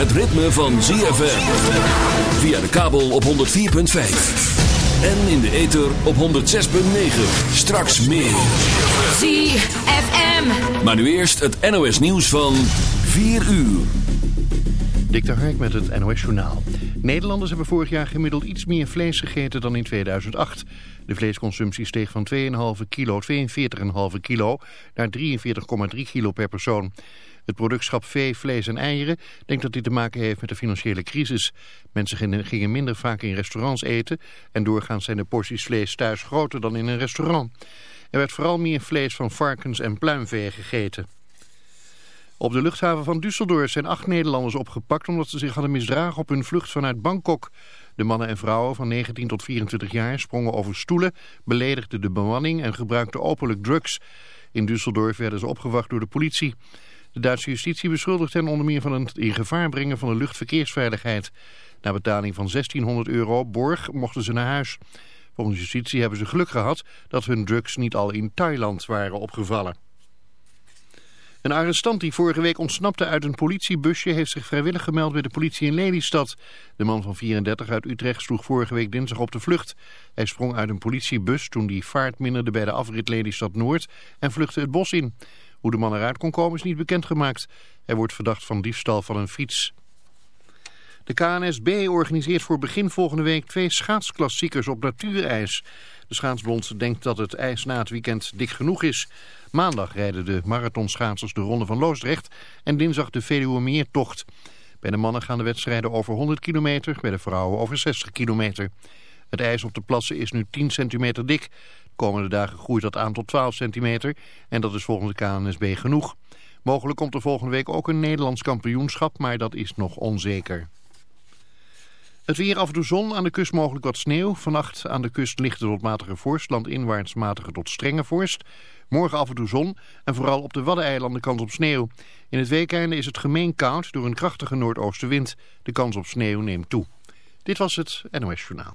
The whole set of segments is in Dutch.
Het ritme van ZFM. Via de kabel op 104.5. En in de ether op 106.9. Straks meer. ZFM. Maar nu eerst het NOS nieuws van 4 uur. Dik de Hark met het NOS Journaal. Nederlanders hebben vorig jaar gemiddeld iets meer vlees gegeten dan in 2008. De vleesconsumptie steeg van 2,5 kilo, 42,5 kilo naar 43,3 kilo per persoon. Het productschap vee, vlees en eieren denkt dat dit te maken heeft met de financiële crisis. Mensen gingen minder vaak in restaurants eten en doorgaans zijn de porties vlees thuis groter dan in een restaurant. Er werd vooral meer vlees van varkens en pluimvee gegeten. Op de luchthaven van Düsseldorf zijn acht Nederlanders opgepakt omdat ze zich hadden misdragen op hun vlucht vanuit Bangkok. De mannen en vrouwen van 19 tot 24 jaar sprongen over stoelen, beledigden de bemanning en gebruikten openlijk drugs. In Düsseldorf werden ze opgewacht door de politie. De Duitse justitie beschuldigt hen onder meer van het in gevaar brengen van de luchtverkeersveiligheid. Na betaling van 1600 euro borg mochten ze naar huis. Volgens justitie hebben ze geluk gehad dat hun drugs niet al in Thailand waren opgevallen. Een arrestant die vorige week ontsnapte uit een politiebusje heeft zich vrijwillig gemeld bij de politie in Lelystad. De man van 34 uit Utrecht sloeg vorige week dinsdag op de vlucht. Hij sprong uit een politiebus toen die vaart minderde bij de afrit Lelystad Noord en vluchtte het bos in. Hoe de man eruit kon komen is niet bekendgemaakt. Hij wordt verdacht van diefstal van een fiets. De KNSB organiseert voor begin volgende week twee schaatsklassiekers op natuurijs. De schaatsbond denkt dat het ijs na het weekend dik genoeg is. Maandag rijden de marathonschaatsers de Ronde van Loosdrecht en dinsdag de Veluwemeertocht. Bij de mannen gaan de wedstrijden over 100 kilometer, bij de vrouwen over 60 kilometer. Het ijs op de plassen is nu 10 centimeter dik. De komende dagen groeit dat aan tot 12 centimeter en dat is volgens de KNSB genoeg. Mogelijk komt er volgende week ook een Nederlands kampioenschap, maar dat is nog onzeker. Het weer af en toe zon, aan de kust mogelijk wat sneeuw. Vannacht aan de kust lichte tot matige vorst, landinwaarts matige tot strenge vorst. Morgen af en toe zon en vooral op de Waddeneilanden kans op sneeuw. In het weekende is het gemeen koud door een krachtige noordoostenwind. De kans op sneeuw neemt toe. Dit was het NOS Journaal.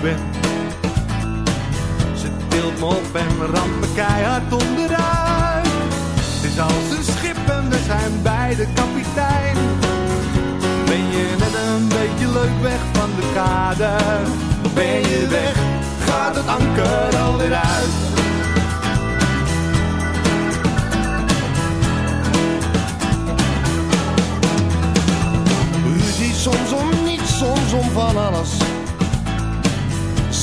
ben. Ze tilt me op en ramt me keihard onderuit. Het is als een schip en we zijn beide kapitein. Ben je net een beetje leuk weg van de kade? Ben je weg, gaat het anker alweer uit. Soms om niets, soms om van alles.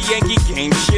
the Yankee game. Shit.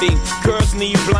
see. Girls need blind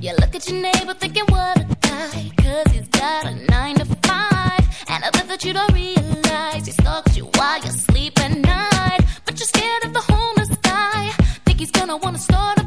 You look at your neighbor thinking what a guy, cause he's got a nine to five. And I bet that you don't realize he stalks you while you sleep at night. But you're scared of the homeless guy, think he's gonna wanna start